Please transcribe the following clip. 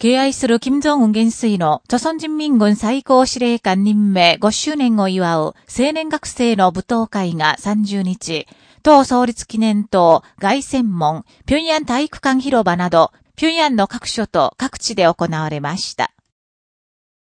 敬愛する金正恩元帥の、朝鮮人民軍最高司令官任命5周年を祝う青年学生の舞踏会が30日、党創立記念党、外専門、平壌体育館広場など、平壌の各所と各地で行われました。